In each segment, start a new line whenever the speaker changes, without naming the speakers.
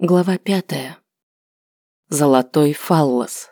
Глава пятая. Золотой фаллос.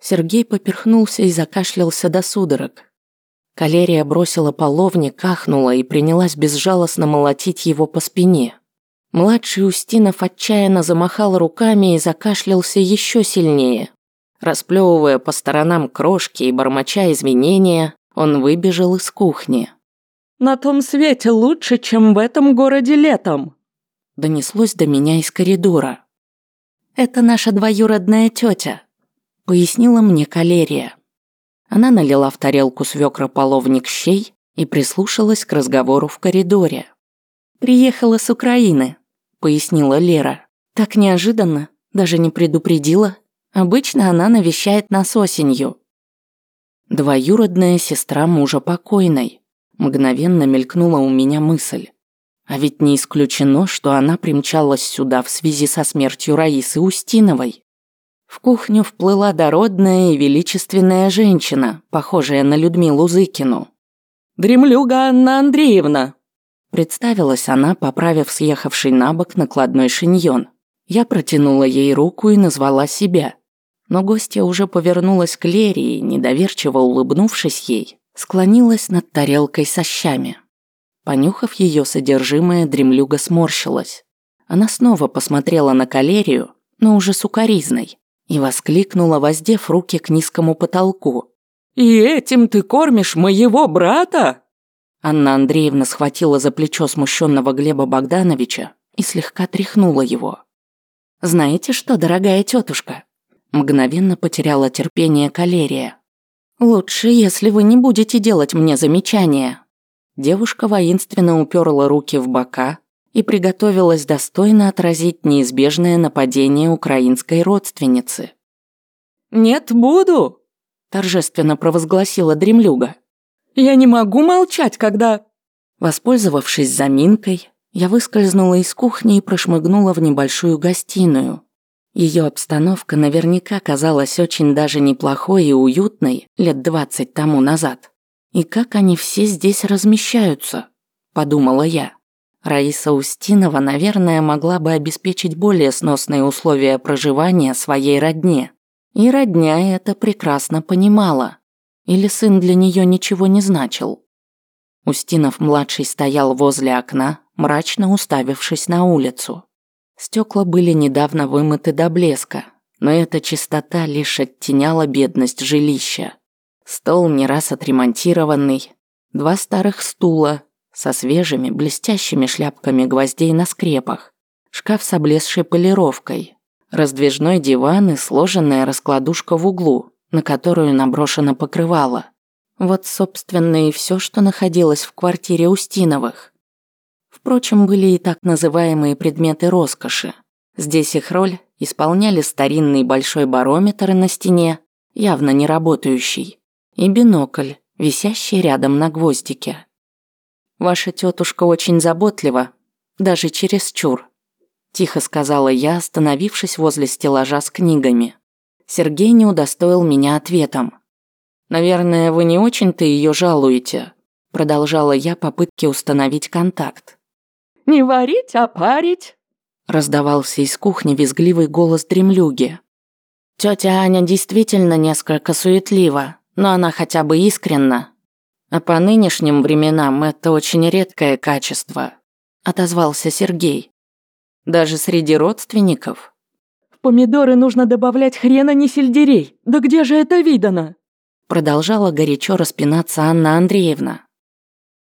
Сергей поперхнулся и закашлялся до судорог. Калерия бросила половник, ахнула и принялась безжалостно молотить его по спине. Младший Устинов отчаянно замахал руками и закашлялся еще сильнее. Расплевывая по сторонам крошки и бормоча извинения, он выбежал из кухни.
«На том свете лучше, чем в этом городе летом»,
донеслось до меня из коридора. «Это наша двоюродная тетя», — пояснила мне калерия. Она налила в тарелку свекра половник щей и прислушалась к разговору в коридоре. «Приехала с Украины», — пояснила Лера. «Так неожиданно, даже не предупредила. Обычно она навещает нас осенью». Двоюродная сестра мужа покойной. Мгновенно мелькнула у меня мысль. А ведь не исключено, что она примчалась сюда в связи со смертью Раисы Устиновой. В кухню вплыла дородная и величественная женщина, похожая на Людмилу Зыкину.
«Дремлюга Анна Андреевна!»
Представилась она, поправив съехавший на бок накладной шиньон. Я протянула ей руку и назвала себя. Но гостья уже повернулась к Лере и, недоверчиво улыбнувшись ей, склонилась над тарелкой со щами. Понюхав ее содержимое, дремлюга сморщилась. Она снова посмотрела на калерию, но уже сукоризной, и воскликнула, воздев руки к низкому потолку.
«И этим ты кормишь моего брата?»
Анна Андреевна схватила за плечо смущенного Глеба Богдановича и слегка тряхнула его. «Знаете что, дорогая тетушка?» Мгновенно потеряла терпение калерия. «Лучше, если вы не будете делать мне замечания, Девушка воинственно уперла руки в бока и приготовилась достойно отразить неизбежное нападение украинской родственницы.
«Нет, буду!» – торжественно провозгласила дремлюга. «Я не могу молчать, когда...»
Воспользовавшись заминкой, я выскользнула из кухни и прошмыгнула в небольшую гостиную. Ее обстановка наверняка казалась очень даже неплохой и уютной лет двадцать тому назад. «И как они все здесь размещаются?» – подумала я. Раиса Устинова, наверное, могла бы обеспечить более сносные условия проживания своей родне. И родня это прекрасно понимала. Или сын для нее ничего не значил. Устинов-младший стоял возле окна, мрачно уставившись на улицу. Стекла были недавно вымыты до блеска, но эта чистота лишь оттеняла бедность жилища. Стол не раз отремонтированный, два старых стула со свежими блестящими шляпками гвоздей на скрепах, шкаф с облезшей полировкой, раздвижной диван и сложенная раскладушка в углу, на которую наброшено покрывало. Вот, собственно, и все, что находилось в квартире Устиновых. Впрочем, были и так называемые предметы роскоши. Здесь их роль исполняли старинный большой барометр на стене, явно не работающий, и бинокль, висящий рядом на гвоздике. «Ваша тетушка очень заботлива, даже чересчур», – тихо сказала я, остановившись возле стеллажа с книгами. Сергей не удостоил меня ответом. «Наверное, вы не очень-то ее жалуете», – продолжала я попытки установить контакт.
«Не варить, а парить», –
раздавался из кухни визгливый голос дремлюги. Тетя Аня действительно несколько суетлива, но она хотя бы искренна. А по нынешним временам это очень редкое качество, отозвался Сергей. Даже среди родственников.
В помидоры нужно добавлять хрена не сельдерей. Да где же это видано?
Продолжала горячо распинаться Анна Андреевна.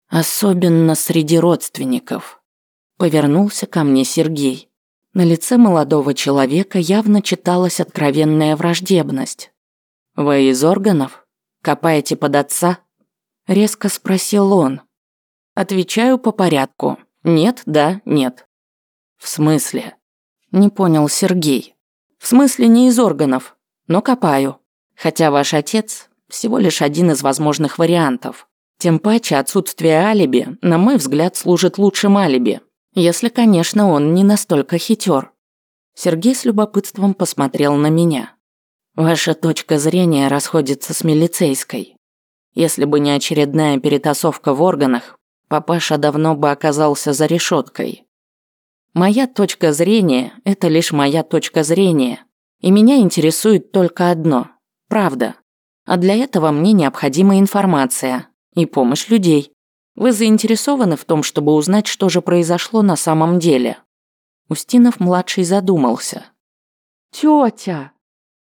Особенно среди родственников. Повернулся ко мне Сергей. На лице молодого человека явно читалась откровенная враждебность. «Вы из органов?» Копаете под отца?» Резко спросил он. Отвечаю по порядку. Нет, да, нет. В смысле? Не понял Сергей. В смысле не из органов, но копаю. Хотя ваш отец всего лишь один из возможных вариантов. Тем паче отсутствие алиби, на мой взгляд, служит лучшим алиби. Если, конечно, он не настолько хитер. Сергей с любопытством посмотрел на меня. Ваша точка зрения расходится с милицейской. Если бы не очередная перетасовка в органах, папаша давно бы оказался за решеткой. Моя точка зрения – это лишь моя точка зрения. И меня интересует только одно – правда. А для этого мне необходима информация и помощь людей. Вы заинтересованы в том, чтобы узнать, что же произошло на самом деле?» Устинов-младший задумался.
«Тётя!» –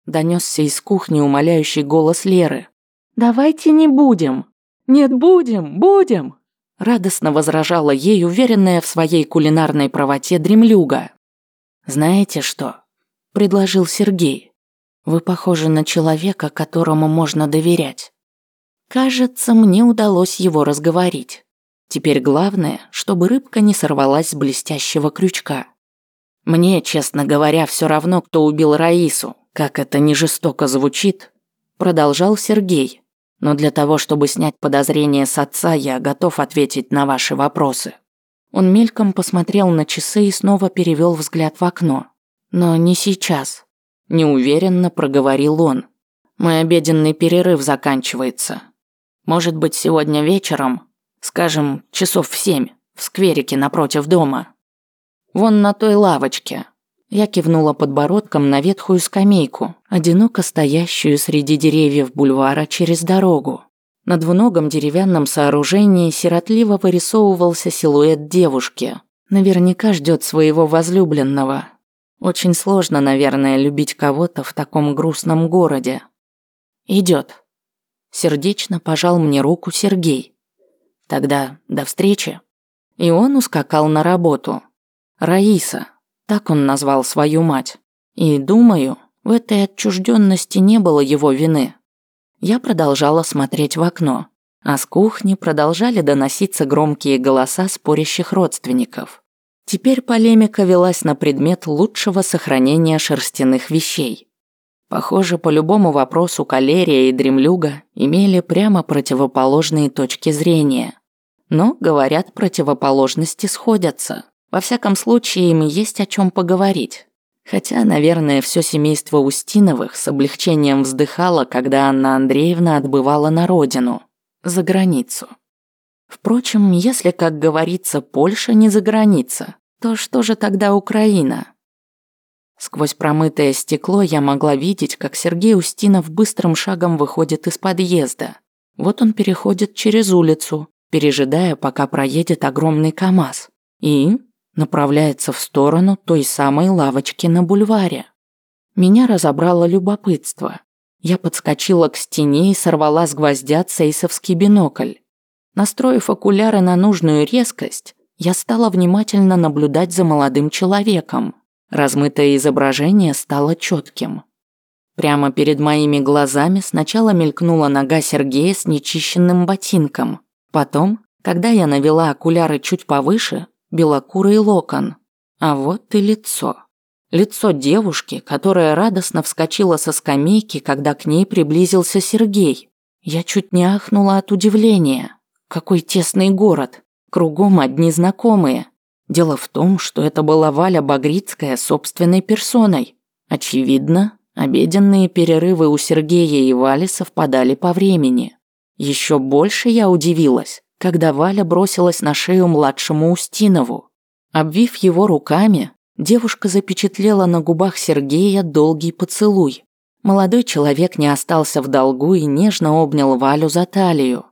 донёсся из кухни умоляющий голос Леры. «Давайте не будем!» «Нет, будем, будем!»
Радостно возражала ей уверенная в своей кулинарной правоте дремлюга. «Знаете что?» – предложил Сергей. «Вы похожи на человека, которому можно доверять. Кажется, мне удалось его разговорить. Теперь главное, чтобы рыбка не сорвалась с блестящего крючка. Мне, честно говоря, все равно, кто убил Раису, как это не жестоко звучит, продолжал Сергей. Но для того, чтобы снять подозрения с отца, я готов ответить на ваши вопросы. Он мельком посмотрел на часы и снова перевел взгляд в окно. Но не сейчас. Неуверенно проговорил он. Мой обеденный перерыв заканчивается. Может быть, сегодня вечером, скажем, часов в семь, в скверике напротив дома. Вон на той лавочке. Я кивнула подбородком на ветхую скамейку, одиноко стоящую среди деревьев бульвара через дорогу. На двуногом деревянном сооружении сиротливо вырисовывался силуэт девушки. Наверняка ждет своего возлюбленного. Очень сложно, наверное, любить кого-то в таком грустном городе. Идет. Сердечно пожал мне руку Сергей. Тогда до встречи. И он ускакал на работу. Раиса, так он назвал свою мать. И думаю, в этой отчужденности не было его вины. Я продолжала смотреть в окно, а с кухни продолжали доноситься громкие голоса спорящих родственников. Теперь полемика велась на предмет лучшего сохранения шерстяных вещей. Похоже, по любому вопросу Калерия и Дремлюга имели прямо противоположные точки зрения. Но, говорят, противоположности сходятся. Во всяком случае, им есть о чем поговорить. Хотя, наверное, все семейство Устиновых с облегчением вздыхало, когда Анна Андреевна отбывала на родину, за границу. Впрочем, если, как говорится, Польша не за граница, то что же тогда Украина? Сквозь промытое стекло я могла видеть, как Сергей Устинов быстрым шагом выходит из подъезда. Вот он переходит через улицу, пережидая, пока проедет огромный КАМАЗ. И направляется в сторону той самой лавочки на бульваре. Меня разобрало любопытство. Я подскочила к стене и сорвала с гвоздя цейсовский бинокль. Настроив окуляры на нужную резкость, я стала внимательно наблюдать за молодым человеком. Размытое изображение стало четким. Прямо перед моими глазами сначала мелькнула нога Сергея с нечищенным ботинком. Потом, когда я навела окуляры чуть повыше, белокурый локон. А вот и лицо. Лицо девушки, которая радостно вскочила со скамейки, когда к ней приблизился Сергей. Я чуть не ахнула от удивления. Какой тесный город. Кругом одни знакомые. Дело в том, что это была Валя Багрицкая собственной персоной. Очевидно, обеденные перерывы у Сергея и Вали совпадали по времени. Еще больше я удивилась, когда Валя бросилась на шею младшему Устинову. Обвив его руками, девушка запечатлела на губах Сергея долгий поцелуй. Молодой человек не остался в долгу и нежно обнял Валю за талию.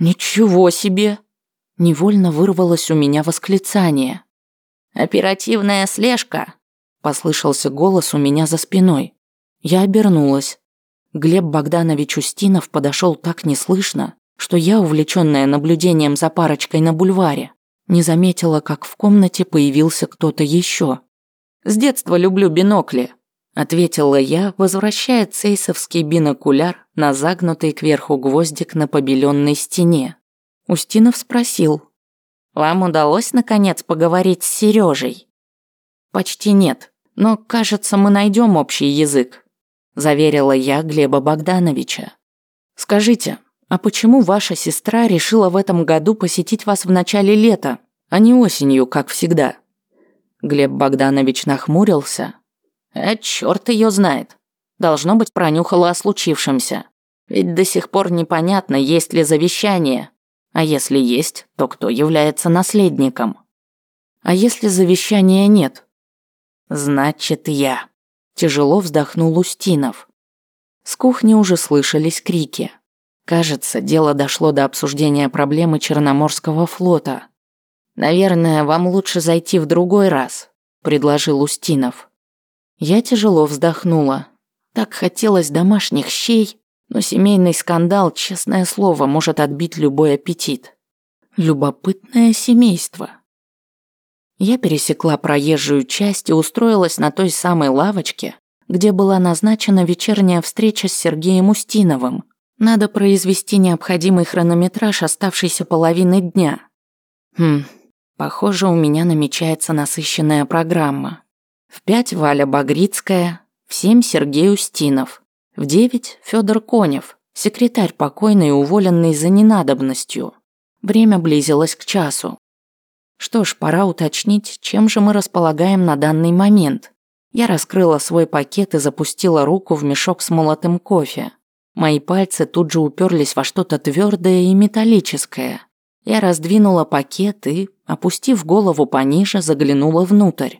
«Ничего себе!» Невольно вырвалось у меня восклицание. «Оперативная слежка!» Послышался голос у меня за спиной. Я обернулась. Глеб Богданович Устинов подошел так неслышно, что я, увлеченная наблюдением за парочкой на бульваре, не заметила, как в комнате появился кто-то еще. «С детства люблю бинокли», – ответила я, возвращая цейсовский бинокуляр на загнутый кверху гвоздик на побеленной стене. Устинов спросил. «Вам удалось, наконец, поговорить с Сережей?» «Почти нет, но, кажется, мы найдем общий язык», заверила я Глеба Богдановича. «Скажите, а почему ваша сестра решила в этом году посетить вас в начале лета, а не осенью, как всегда?» Глеб Богданович нахмурился. «А чёрт её знает. Должно быть, пронюхала о случившемся. Ведь до сих пор непонятно, есть ли завещание. А если есть, то кто является наследником? А если завещания нет? Значит, я. Тяжело вздохнул Устинов. С кухни уже слышались крики. Кажется, дело дошло до обсуждения проблемы Черноморского флота. Наверное, вам лучше зайти в другой раз, предложил Устинов. Я тяжело вздохнула. Так хотелось домашних щей, но семейный скандал, честное слово, может отбить любой аппетит. Любопытное семейство. Я пересекла проезжую часть и устроилась на той самой лавочке, где была назначена вечерняя встреча с Сергеем Устиновым. Надо произвести необходимый хронометраж оставшейся половины дня. Хм, похоже, у меня намечается насыщенная программа. В пять Валя Багрицкая, в семь Сергей Устинов, в девять Федор Конев, секретарь покойный, уволенный за ненадобностью. Время близилось к часу. Что ж, пора уточнить, чем же мы располагаем на данный момент. Я раскрыла свой пакет и запустила руку в мешок с молотым кофе. Мои пальцы тут же уперлись во что-то твердое и металлическое. Я раздвинула пакет и, опустив голову пониже, заглянула внутрь.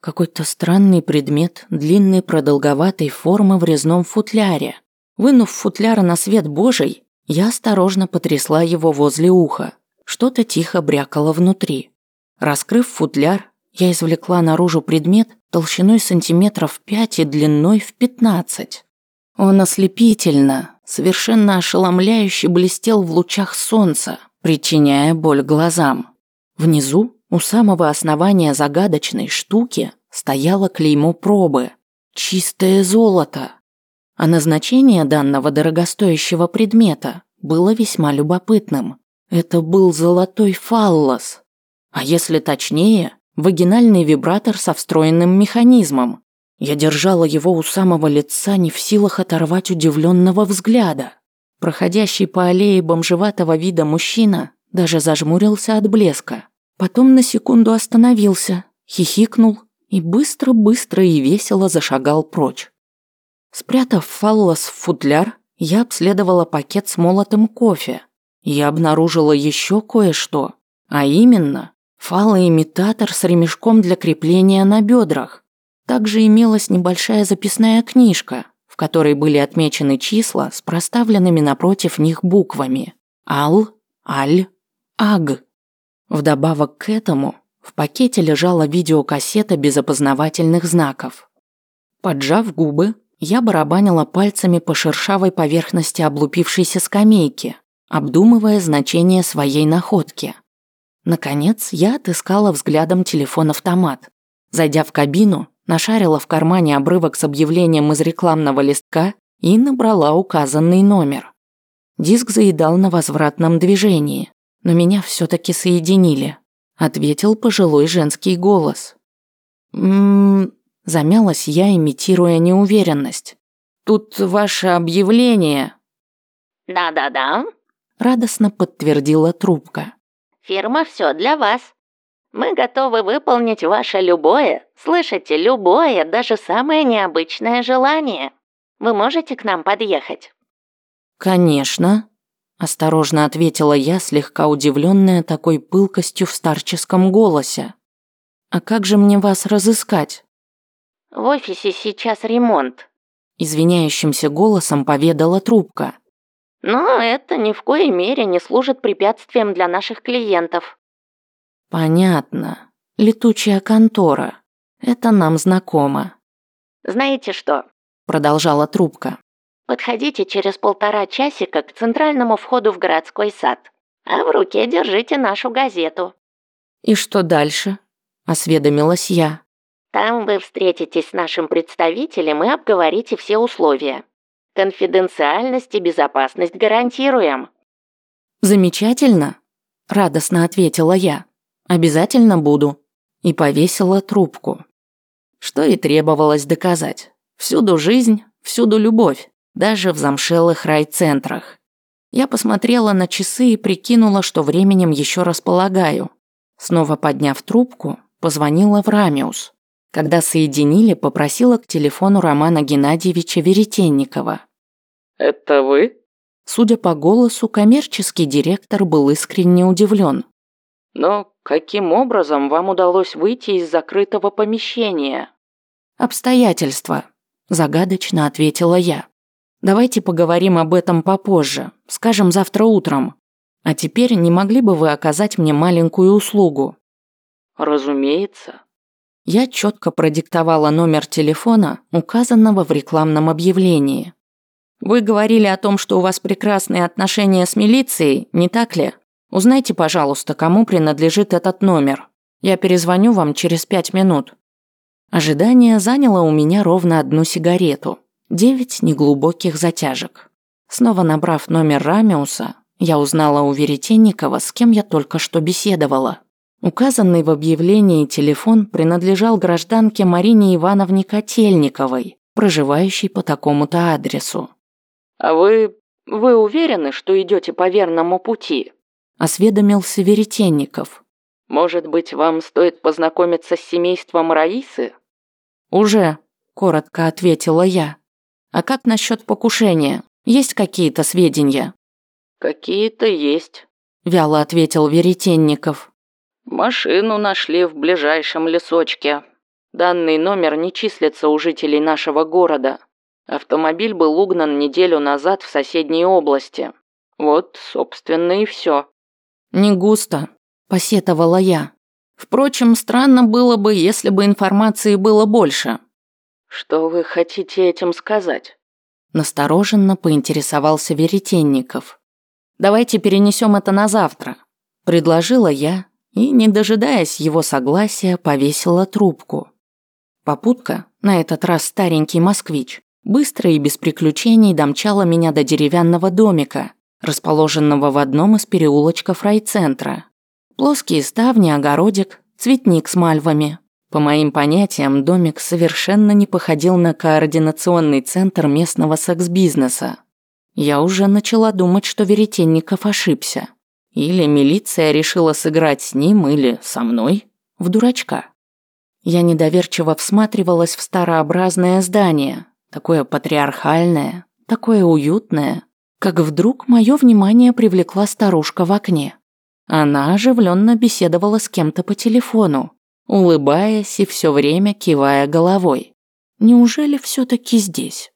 Какой-то странный предмет длинной продолговатой формы в резном футляре. Вынув футляр на свет божий, я осторожно потрясла его возле уха. Что-то тихо брякало внутри. Раскрыв футляр, я извлекла наружу предмет толщиной сантиметров пять и длиной в пятнадцать. Он ослепительно, совершенно ошеломляюще блестел в лучах солнца, причиняя боль глазам. Внизу, у самого основания загадочной штуки, стояло клеймо пробы. Чистое золото. А назначение данного дорогостоящего предмета было весьма любопытным. Это был золотой фаллос. А если точнее, вагинальный вибратор со встроенным механизмом. Я держала его у самого лица, не в силах оторвать удивленного взгляда. Проходящий по аллее бомжеватого вида мужчина даже зажмурился от блеска. Потом на секунду остановился, хихикнул и быстро-быстро и весело зашагал прочь. Спрятав фаллос в футляр, я обследовала пакет с молотым кофе. Я обнаружила еще кое-что, а именно Фалоимитатор с ремешком для крепления на бедрах. Также имелась небольшая записная книжка, в которой были отмечены числа с проставленными напротив них буквами «Ал», «Аль», «Аг». Вдобавок к этому в пакете лежала видеокассета без опознавательных знаков. Поджав губы, я барабанила пальцами по шершавой поверхности облупившейся скамейки, обдумывая значение своей находки. Наконец, я отыскала взглядом телефон-автомат. Зайдя в кабину, нашарила в кармане обрывок с объявлением из рекламного листка и набрала указанный номер. Диск заедал на возвратном движении, но меня все таки соединили. Ответил пожилой женский голос. «Ммм...» Замялась я, имитируя неуверенность. «Тут ваше объявление».
«Да-да-да»,
радостно подтвердила трубка.
Фирма все для вас. Мы готовы выполнить ваше любое, слышите, любое, даже самое необычное желание. Вы можете к нам подъехать?»
«Конечно», – осторожно ответила я, слегка удивленная такой пылкостью в старческом голосе. «А как же мне вас разыскать?»
«В офисе сейчас ремонт», –
извиняющимся голосом поведала трубка.
Но это ни в коей мере не служит препятствием для наших клиентов.
Понятно. Летучая контора. Это нам знакомо.
Знаете что?
Продолжала трубка.
Подходите через полтора часика к центральному входу в городской сад. А в руке держите нашу газету.
И что дальше? Осведомилась я.
Там вы встретитесь с нашим представителем и обговорите все условия. Конфиденциальность и безопасность гарантируем».
«Замечательно», – радостно ответила я. «Обязательно буду». И повесила трубку. Что и требовалось доказать. Всюду жизнь, всюду любовь, даже в замшелых райцентрах. Я посмотрела на часы и прикинула, что временем еще располагаю. Снова подняв трубку, позвонила в Рамиус. Когда соединили, попросила к телефону Романа Геннадьевича Веретенникова.
«Это вы?»
Судя по голосу, коммерческий директор был искренне удивлен.
Но каким образом вам удалось выйти из закрытого помещения?
Обстоятельства, загадочно ответила я. Давайте поговорим об этом попозже, скажем, завтра утром. А теперь не могли бы вы оказать мне маленькую услугу?
Разумеется.
Я четко продиктовала номер телефона, указанного в рекламном объявлении. Вы говорили о том, что у вас прекрасные отношения с милицией, не так ли? Узнайте, пожалуйста, кому принадлежит этот номер. Я перезвоню вам через пять минут. Ожидание заняло у меня ровно одну сигарету. Девять неглубоких затяжек. Снова набрав номер Рамиуса, я узнала у Веретенникова, с кем я только что беседовала. Указанный в объявлении телефон принадлежал гражданке Марине Ивановне Котельниковой, проживающей по такому-то адресу.
«А вы... вы уверены, что идете по верному пути?»
– осведомился Веретенников.
«Может быть, вам стоит познакомиться с семейством Раисы?»
«Уже», – коротко ответила я. А как насчет покушения? Есть какие-то сведения?
Какие-то есть,
вяло ответил Веретенников.
Машину нашли в ближайшем лесочке. Данный номер не числится у жителей нашего города. Автомобиль был угнан неделю назад в соседней области. Вот, собственно, и все.
Не густо, посетовала я. Впрочем, странно было бы, если бы информации было больше.
«Что вы хотите этим сказать?»
Настороженно поинтересовался Веретенников. «Давайте перенесем это на завтра», – предложила я и, не дожидаясь его согласия, повесила трубку. Попутка, на этот раз старенький москвич, быстро и без приключений домчала меня до деревянного домика, расположенного в одном из переулочков райцентра. Плоские ставни, огородик, цветник с мальвами, по моим понятиям, домик совершенно не походил на координационный центр местного секс-бизнеса. Я уже начала думать, что Веретенников ошибся. Или милиция решила сыграть с ним, или со мной, в дурачка. Я недоверчиво всматривалась в старообразное здание, такое патриархальное, такое уютное, как вдруг мое внимание привлекла старушка в окне. Она оживленно беседовала с кем-то по телефону, улыбаясь и все время кивая головой. Неужели все-таки здесь?